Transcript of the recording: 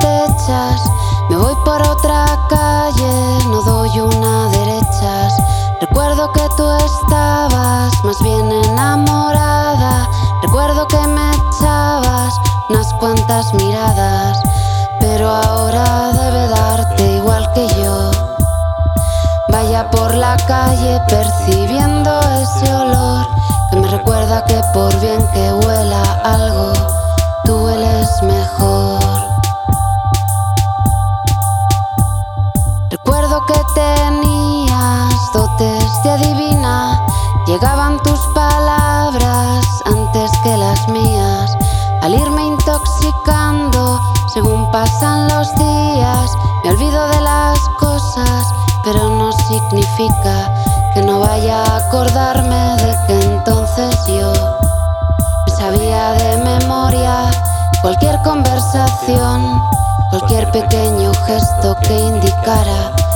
que te echas. Me voy por otra calle, no doy una derechas. Recuerdo que tú estabas más bien enamorada. Recuerdo que me echabas unas cuantas miradas. Pero ahora debe darte igual que yo. Vaya por la calle percibiendo ese olor que me recuerda que por bien que huela algo, llegaban tus palabras antes que las mías, al irme intoxicando según pasan los días, me olvido de las cosas, pero no significa que no vaya a acordarme de que entonces yo me sabía de memoria cualquier conversación, cualquier pequeño gesto que indicara